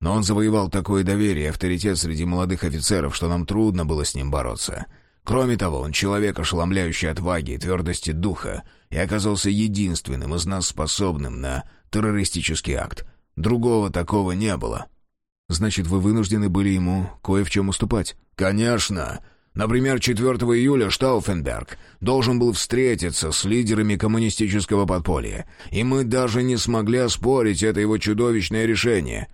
Но он завоевал такое доверие и авторитет среди молодых офицеров, что нам трудно было с ним бороться. Кроме того, он человек, ошеломляющий отваги и твердости духа, и оказался единственным из нас способным на террористический акт. Другого такого не было. Значит, вы вынуждены были ему кое в чем уступать? Конечно. Например, 4 июля Штауфенберг должен был встретиться с лидерами коммунистического подполья, и мы даже не смогли оспорить это его чудовищное решение.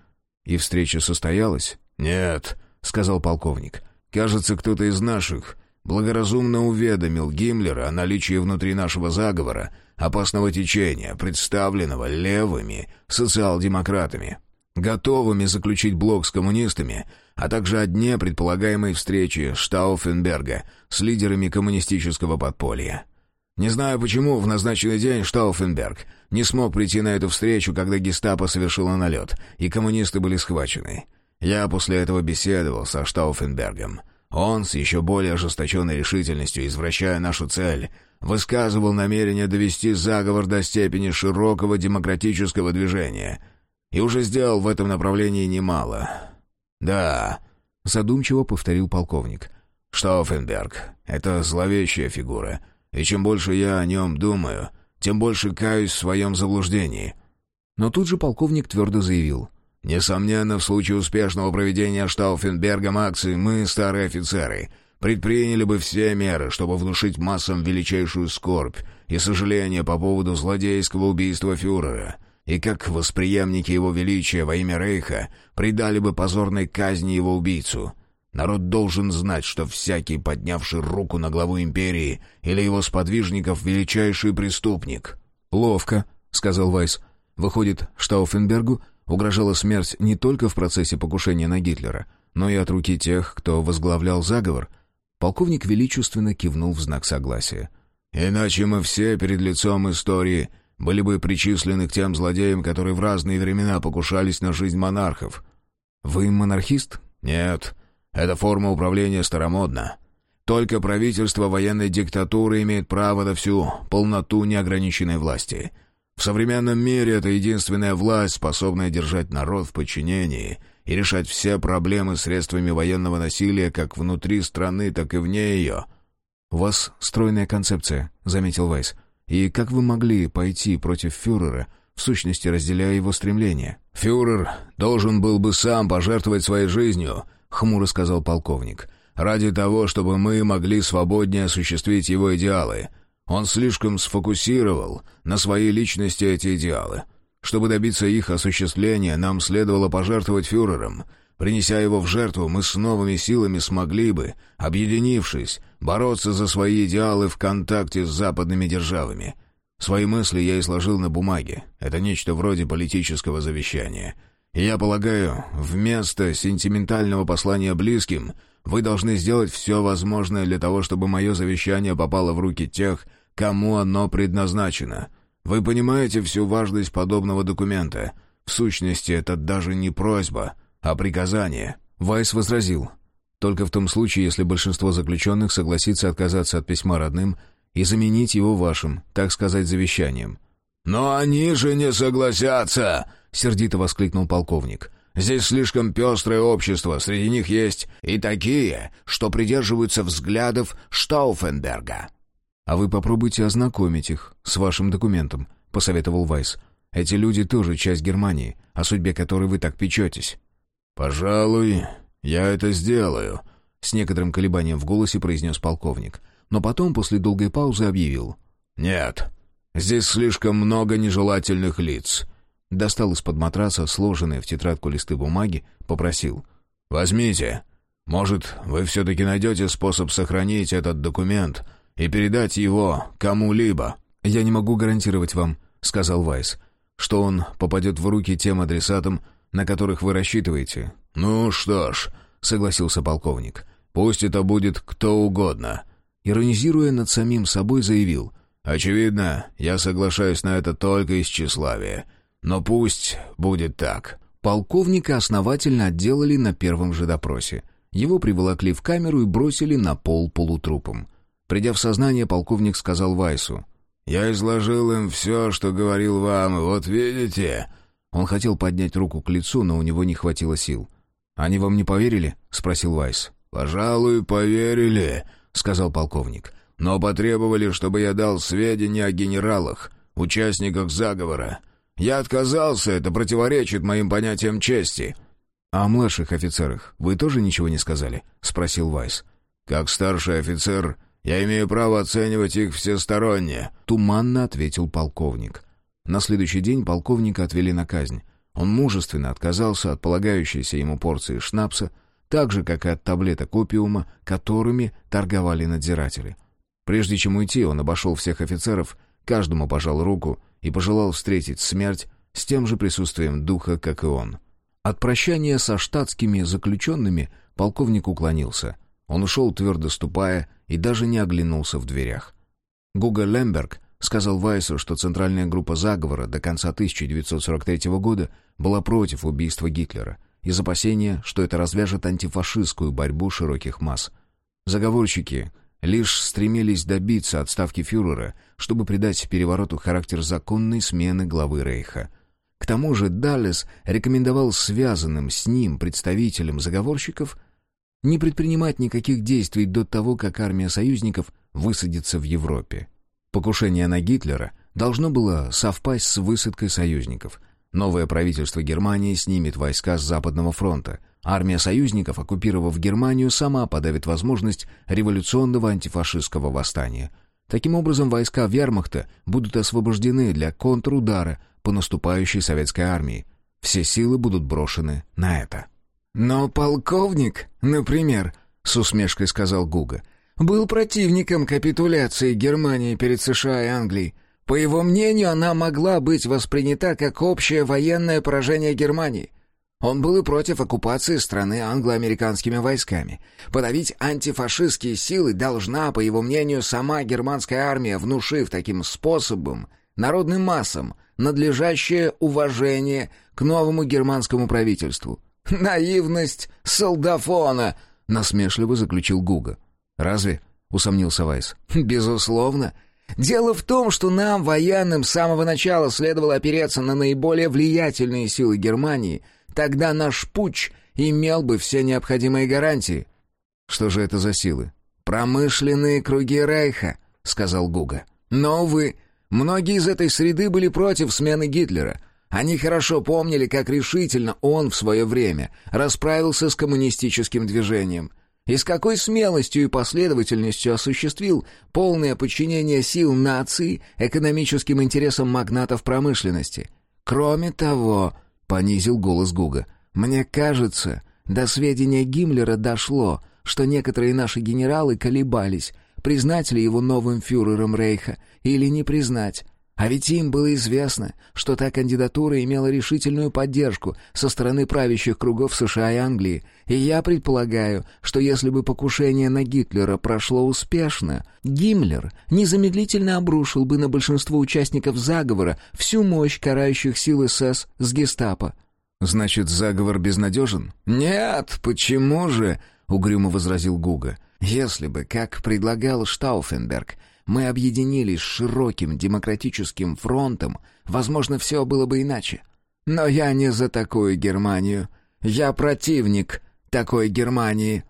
И встреча состоялась? Нет, сказал полковник. Кажется, кто-то из наших благоразумно уведомил Гиммлера о наличии внутри нашего заговора опасного течения, представленного левыми социал-демократами, готовыми заключить блок с коммунистами, а также о дне предполагаемой встречи Штауфенберга с лидерами коммунистического подполья. Не знаю почему, в назначенный день Штауфенберг не смог прийти на эту встречу, когда гестапо совершило налет, и коммунисты были схвачены. Я после этого беседовал со Штауфенбергом — он с еще более ожесточенной решительностью, извращая нашу цель, высказывал намерение довести заговор до степени широкого демократического движения. И уже сделал в этом направлении немало. «Да», — задумчиво повторил полковник, — «Штауфенберг — это зловещая фигура, и чем больше я о нем думаю, тем больше каюсь в своем заблуждении». Но тут же полковник твердо заявил — Несомненно, в случае успешного проведения Штауфенбергом акции мы, старые офицеры, предприняли бы все меры, чтобы внушить массам величайшую скорбь и сожаление по поводу злодейского убийства фюрера, и как восприемники его величия во имя Рейха предали бы позорной казни его убийцу. Народ должен знать, что всякий, поднявший руку на главу империи или его сподвижников, величайший преступник. «Ловко», — сказал Вайс. «Выходит, Штауфенбергу угрожала смерть не только в процессе покушения на Гитлера, но и от руки тех, кто возглавлял заговор. Полковник величественно кивнул в знак согласия. «Иначе мы все перед лицом истории были бы причислены к тем злодеям, которые в разные времена покушались на жизнь монархов». «Вы монархист?» «Нет, эта форма управления старомодна. Только правительство военной диктатуры имеет право на всю полноту неограниченной власти». В современном мире это единственная власть, способная держать народ в подчинении и решать все проблемы средствами военного насилия как внутри страны, так и вне ее. «У вас стройная концепция», — заметил Вайс. «И как вы могли пойти против фюрера, в сущности разделяя его стремления?» «Фюрер должен был бы сам пожертвовать своей жизнью», — хмуро сказал полковник, «ради того, чтобы мы могли свободнее осуществить его идеалы». Он слишком сфокусировал на своей личности эти идеалы. Чтобы добиться их осуществления, нам следовало пожертвовать фюрером. Принеся его в жертву, мы с новыми силами смогли бы, объединившись, бороться за свои идеалы в контакте с западными державами. Свои мысли я изложил на бумаге. Это нечто вроде политического завещания. И я полагаю, вместо сентиментального послания близким — вы должны сделать все возможное для того, чтобы мое завещание попало в руки тех, кому оно предназначено. Вы понимаете всю важность подобного документа? В сущности, это даже не просьба, а приказание». Вайс возразил. «Только в том случае, если большинство заключенных согласится отказаться от письма родным и заменить его вашим, так сказать, завещанием». «Но они же не согласятся!» — сердито воскликнул полковник. Здесь слишком пестрое общество, среди них есть и такие, что придерживаются взглядов Штауфенберга». «А вы попробуйте ознакомить их с вашим документом», — посоветовал Вайс. «Эти люди тоже часть Германии, о судьбе которой вы так печетесь». «Пожалуй, я это сделаю», — с некоторым колебанием в голосе произнес полковник. Но потом, после долгой паузы, объявил. «Нет, здесь слишком много нежелательных лиц». Достал из-под матраса сложенные в тетрадку листы бумаги, попросил. «Возьмите. Может, вы все-таки найдете способ сохранить этот документ и передать его кому-либо». «Я не могу гарантировать вам», — сказал Вайс, «что он попадет в руки тем адресатам, на которых вы рассчитываете». «Ну что ж», — согласился полковник, «пусть это будет кто угодно». Иронизируя над самим собой, заявил, «Очевидно, я соглашаюсь на это только из тщеславия. Но пусть будет так». Полковника основательно отделали на первом же допросе. Его приволокли в камеру и бросили на пол полутрупом. Придя в сознание, полковник сказал Вайсу. «Я изложил им все, что говорил вам, вот видите...» Он хотел поднять руку к лицу, но у него не хватило сил. «Они вам не поверили?» — спросил Вайс. «Пожалуй, поверили», — сказал полковник. «Но потребовали, чтобы я дал сведения о генералах, участниках заговора. Я отказался, это противоречит моим понятиям чести». «А о младших офицерах вы тоже ничего не сказали?» — спросил Вайс. «Как старший офицер, я имею право оценивать их всесторонне», — туманно ответил полковник. На следующий день полковника отвели на казнь. Он мужественно отказался от полагающейся ему порции шнапса, так же, как и от таблеток опиума, которыми торговали надзиратели. Прежде чем уйти, он обошел всех офицеров, каждому пожал руку и пожелал встретить смерть с тем же присутствием духа, как и он. От прощания со штатскими заключенными полковник уклонился. Он ушел, твердо ступая, и даже не оглянулся в дверях. Гуга Лемберг сказал Вайсу, что центральная группа заговора до конца 1943 года была против убийства Гитлера, из опасения, что это развяжет антифашистскую борьбу широких масс. Заговорщики лишь стремились добиться отставки фюрера, чтобы придать перевороту характер законной смены главы Рейха. К тому же Даллес рекомендовал связанным с ним представителям заговорщиков не предпринимать никаких действий до того, как армия союзников высадится в Европе. Покушение на Гитлера должно было совпасть с высадкой союзников. Новое правительство Германии снимет войска с Западного фронта. Армия союзников, оккупировав Германию, сама подавит возможность революционного антифашистского восстания. Таким образом, войска вермахта будут освобождены для контрудара по наступающей советской армии. Все силы будут брошены на это. «Но полковник, например», — с усмешкой сказал Гуга, — был противником капитуляции Германии перед США и Англией. По его мнению, она могла быть воспринята как общее военное поражение Германии. Он был и против оккупации страны англо-американскими войсками. Подавить антифашистские силы должна, по его мнению, сама германская армия, внушив таким способом народным массам надлежащее уважение к новому германскому правительству. «Наивность солдафона!» — насмешливо заключил Гуга. «Разве?» — усомнился Вайс. «Безусловно. Дело в том, что нам, военным, с самого начала следовало опереться на наиболее влиятельные силы Германии. Тогда наш путь имел бы все необходимые гарантии». «Что же это за силы?» «Промышленные круги Рейха», — сказал Гуга. «Но, увы, многие из этой среды были против смены Гитлера». Они хорошо помнили, как решительно он в свое время расправился с коммунистическим движением — и с какой смелостью и последовательностью осуществил полное подчинение сил нации экономическим интересам магнатов промышленности. Кроме того, понизил голос Гуга, мне кажется, до сведения Гиммлера дошло, что некоторые наши генералы колебались, признать ли его новым фюрером Рейха или не признать, а ведь им было известно, что та кандидатура имела решительную поддержку со стороны правящих кругов США и Англии, и я предполагаю, что если бы покушение на Гитлера прошло успешно, Гиммлер незамедлительно обрушил бы на большинство участников заговора всю мощь карающих сил СС с гестапо. «Значит, заговор безнадежен?» «Нет, почему же?» — угрюмо возразил Гуга. «Если бы, как предлагал Штауфенберг, мы объединились с широким демократическим фронтом, возможно, все было бы иначе. Но я не за такую Германию. Я противник такой Германии».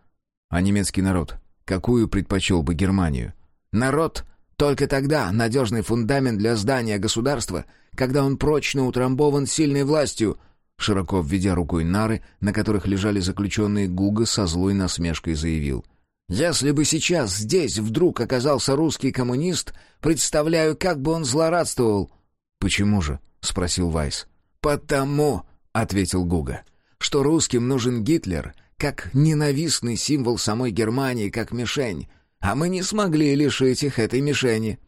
А немецкий народ? Какую предпочел бы Германию? Народ только тогда надежный фундамент для здания государства, когда он прочно утрамбован сильной властью, широко введя рукой нары, на которых лежали заключенные Гуга, со злой насмешкой заявил. «Если бы сейчас здесь вдруг оказался русский коммунист, представляю, как бы он злорадствовал». «Почему же?» — спросил Вайс. «Потому», — ответил Гуга, — «что русским нужен Гитлер, как ненавистный символ самой Германии, как мишень, а мы не смогли лишить их этой мишени».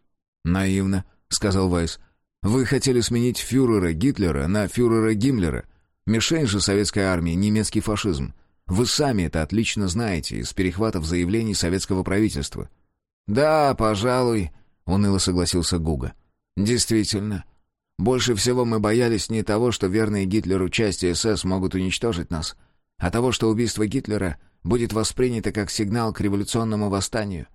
«Наивно», — сказал Вайс. «Вы хотели сменить фюрера Гитлера на фюрера Гиммлера. Мишень же советской армии — немецкий фашизм. Вы сами это отлично знаете из перехватов заявлений советского правительства». «Да, пожалуй», — уныло согласился Гуга. «Действительно. Больше всего мы боялись не того, что верные Гитлеру части СС могут уничтожить нас, а того, что убийство Гитлера будет воспринято как сигнал к революционному восстанию.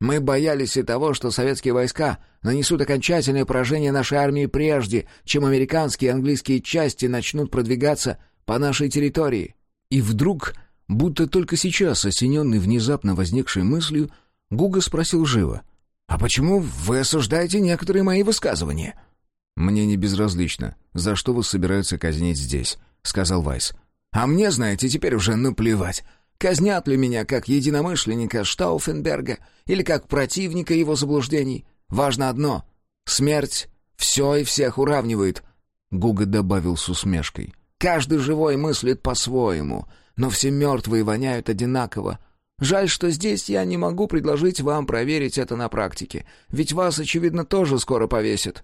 Мы боялись и того, что советские войска нанесут окончательное поражение нашей армии прежде, чем американские и английские части начнут продвигаться по нашей территории. И вдруг, будто только сейчас, осененный внезапно возникшей мыслью, Гуга спросил живо. «А почему вы осуждаете некоторые мои высказывания?» «Мне не безразлично, за что вас собираются казнить здесь», — сказал Вайс. «А мне, знаете, теперь уже наплевать. Казнят ли меня как единомышленника Штауфенберга или как противника его заблуждений? Важно одно — смерть все и всех уравнивает». Гуга добавил с усмешкой. «Каждый живой мыслит по-своему, но все мертвые воняют одинаково. Жаль, что здесь я не могу предложить вам проверить это на практике, ведь вас, очевидно, тоже скоро повесят».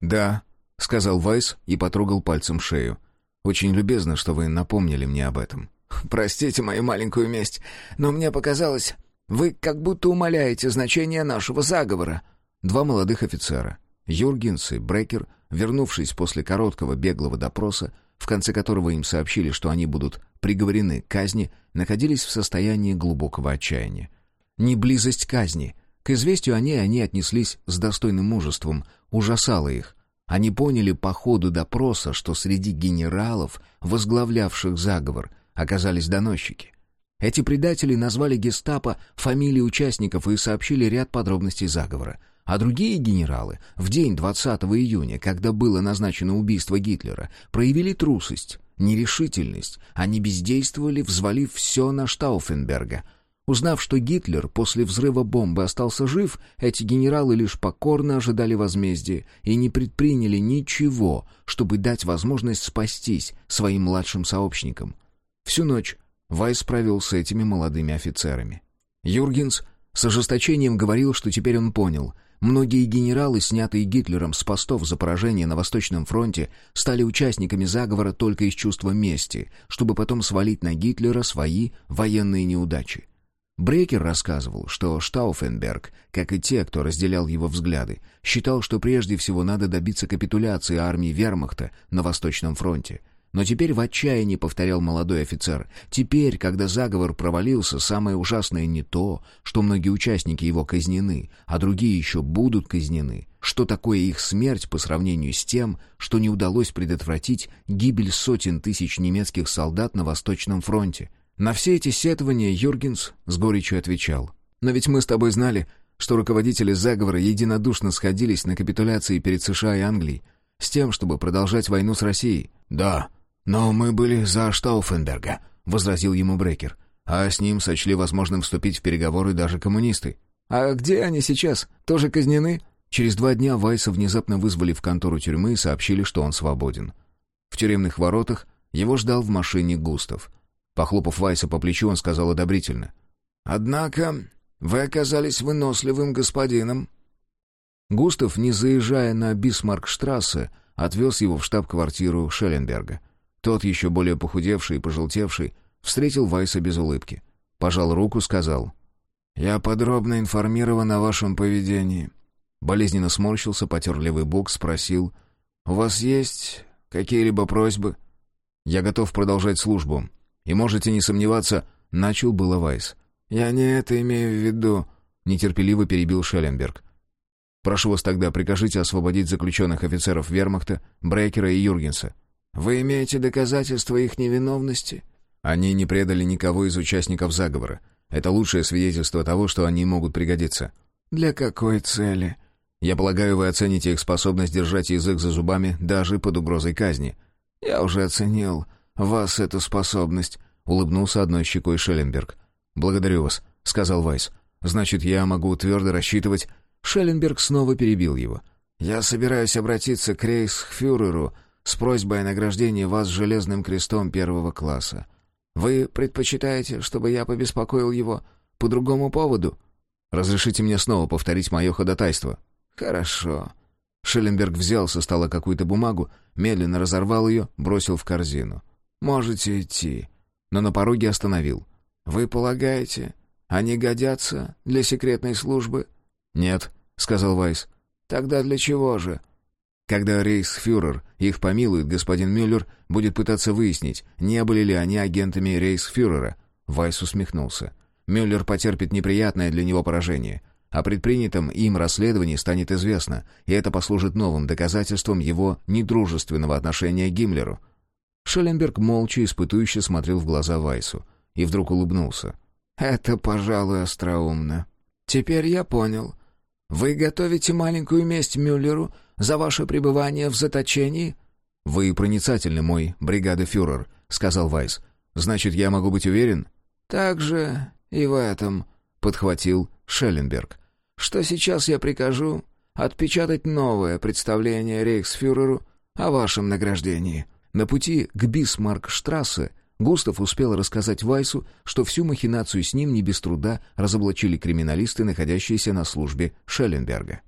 «Да», — сказал Вайс и потрогал пальцем шею. «Очень любезно, что вы напомнили мне об этом». [laughs] «Простите мою маленькую месть, но мне показалось, вы как будто умаляете значение нашего заговора». Два молодых офицера, Юргенс и Брекер, вернувшись после короткого беглого допроса, в конце которого им сообщили, что они будут приговорены к казни, находились в состоянии глубокого отчаяния. Не близость казни. К известию о ней они отнеслись с достойным мужеством, ужасало их. Они поняли по ходу допроса, что среди генералов, возглавлявших заговор, оказались доносчики. Эти предатели назвали гестапо фамилии участников и сообщили ряд подробностей заговора. А другие генералы в день 20 июня, когда было назначено убийство Гитлера, проявили трусость, нерешительность. Они бездействовали, взвалив все на Штауфенберга. Узнав, что Гитлер после взрыва бомбы остался жив, эти генералы лишь покорно ожидали возмездия и не предприняли ничего, чтобы дать возможность спастись своим младшим сообщникам. Всю ночь Вайс провел с этими молодыми офицерами. Юргенс с ожесточением говорил, что теперь он понял. Многие генералы, снятые Гитлером с постов за поражение на Восточном фронте, стали участниками заговора только из чувства мести, чтобы потом свалить на Гитлера свои военные неудачи. Брекер рассказывал, что Штауфенберг, как и те, кто разделял его взгляды, считал, что прежде всего надо добиться капитуляции армии вермахта на Восточном фронте — но теперь в отчаянии повторял молодой офицер. Теперь, когда заговор провалился, самое ужасное не то, что многие участники его казнены, а другие еще будут казнены. Что такое их смерть по сравнению с тем, что не удалось предотвратить гибель сотен тысяч немецких солдат на Восточном фронте? На все эти сетования Юргенс с горечью отвечал. «Но ведь мы с тобой знали, что руководители заговора единодушно сходились на капитуляции перед США и Англией, с тем, чтобы продолжать войну с Россией». «Да», «Но мы были за Штауфенберга», — возразил ему Брекер. «А с ним сочли возможным вступить в переговоры даже коммунисты». «А где они сейчас? Тоже казнены?» Через два дня Вайса внезапно вызвали в контору тюрьмы и сообщили, что он свободен. В тюремных воротах его ждал в машине Густав. Похлопав Вайса по плечу, он сказал одобрительно. «Однако вы оказались выносливым господином». Густав, не заезжая на Бисмаркштрассе, отвез его в штаб-квартиру Шелленберга. Тот, еще более похудевший и пожелтевший, встретил Вайса без улыбки. Пожал руку, сказал. «Я подробно информирован о вашем поведении». Болезненно сморщился, потер левый бок, спросил. «У вас есть какие-либо просьбы?» «Я готов продолжать службу. И можете не сомневаться...» Начал было Вайс. «Я не это имею в виду», — нетерпеливо перебил Шелленберг. «Прошу вас тогда, прикажите освободить заключенных офицеров вермахта, Брейкера и Юргенса. Вы имеете доказательства их невиновности? Они не предали никого из участников заговора. Это лучшее свидетельство того, что они могут пригодиться. Для какой цели? Я полагаю, вы оцените их способность держать язык за зубами даже под угрозой казни. Я уже оценил вас эту способность, улыбнулся одной щекой Шелленберг. Благодарю вас, сказал Вайс. Значит, я могу твердо рассчитывать. Шелленберг снова перебил его. Я собираюсь обратиться к рейхсфюреру с просьбой о награждении вас железным крестом первого класса. Вы предпочитаете, чтобы я побеспокоил его по другому поводу? Разрешите мне снова повторить мое ходатайство. Хорошо. Шелленберг взял со стола какую-то бумагу, медленно разорвал ее, бросил в корзину. Можете идти. Но на пороге остановил. Вы полагаете, они годятся для секретной службы? Нет, сказал Вайс. Тогда для чего же? Когда рейхсфюрер их помилует, господин Мюллер будет пытаться выяснить, не были ли они агентами рейхсфюрера. Вайс усмехнулся. Мюллер потерпит неприятное для него поражение. О предпринятом им расследовании станет известно, и это послужит новым доказательством его недружественного отношения к Гиммлеру. Шелленберг молча испытующе смотрел в глаза Вайсу и вдруг улыбнулся. «Это, пожалуй, остроумно. Теперь я понял. Вы готовите маленькую месть Мюллеру за ваше пребывание в заточении?» «Вы проницательны, мой бригада-фюрер», — сказал Вайс. «Значит, я могу быть уверен?» «Так же и в этом», — подхватил Шелленберг. «Что сейчас я прикажу отпечатать новое представление рейхсфюреру о вашем награждении». На пути к Бисмарк-штрассе Густав успел рассказать Вайсу, что всю махинацию с ним не без труда разоблачили криминалисты, находящиеся на службе Шелленберга.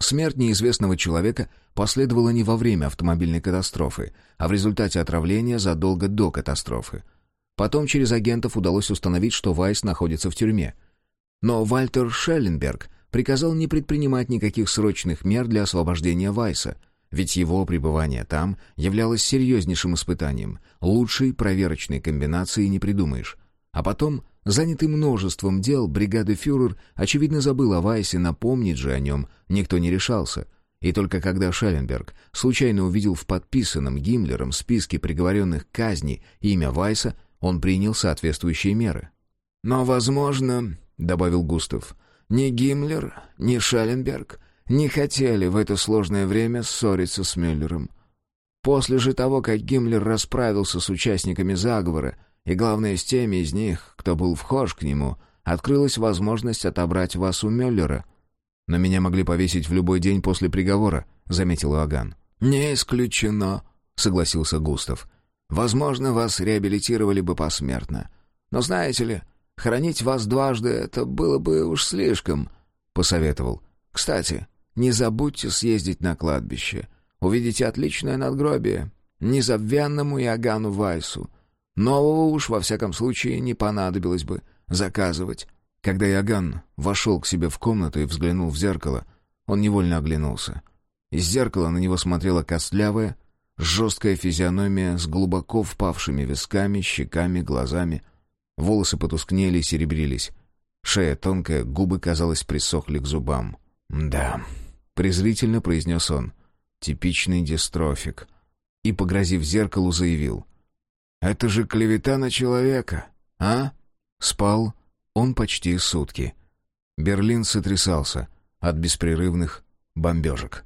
Смерть неизвестного человека последовала не во время автомобильной катастрофы, а в результате отравления задолго до катастрофы. Потом через агентов удалось установить, что Вайс находится в тюрьме. Но Вальтер Шелленберг приказал не предпринимать никаких срочных мер для освобождения Вайса — ведь его пребывание там являлось серьезнейшим испытанием. Лучшей проверочной комбинации не придумаешь. А потом, занятый множеством дел, бригады фюрер, очевидно, забыл о Вайсе, напомнить же о нем никто не решался. И только когда Шелленберг случайно увидел в подписанном Гиммлером списке приговоренных к казни имя Вайса, он принял соответствующие меры. «Но, возможно, — добавил Густав, — ни Гиммлер, ни Шелленберг не хотели в это сложное время ссориться с Мюллером. После же того, как Гиммлер расправился с участниками заговора, и, главное, с теми из них, кто был вхож к нему, открылась возможность отобрать вас у Мюллера. «Но меня могли повесить в любой день после приговора», — заметил Иоганн. «Не исключено», — согласился Густав. «Возможно, вас реабилитировали бы посмертно. Но знаете ли, хранить вас дважды — это было бы уж слишком», — посоветовал. «Кстати, не забудьте съездить на кладбище. Увидите отличное надгробие. Незабвенному Иоганну Вайсу. Нового уж, во всяком случае, не понадобилось бы заказывать. Когда Иоганн вошел к себе в комнату и взглянул в зеркало, он невольно оглянулся. Из зеркала на него смотрела костлявая, жесткая физиономия с глубоко впавшими висками, щеками, глазами. Волосы потускнели и серебрились. Шея тонкая, губы, казалось, присохли к зубам. «Да», презрительно произнес он. Типичный дистрофик. И, погрозив зеркалу, заявил. «Это же клевета на человека, а?» Спал он почти сутки. Берлин сотрясался от беспрерывных бомбежек.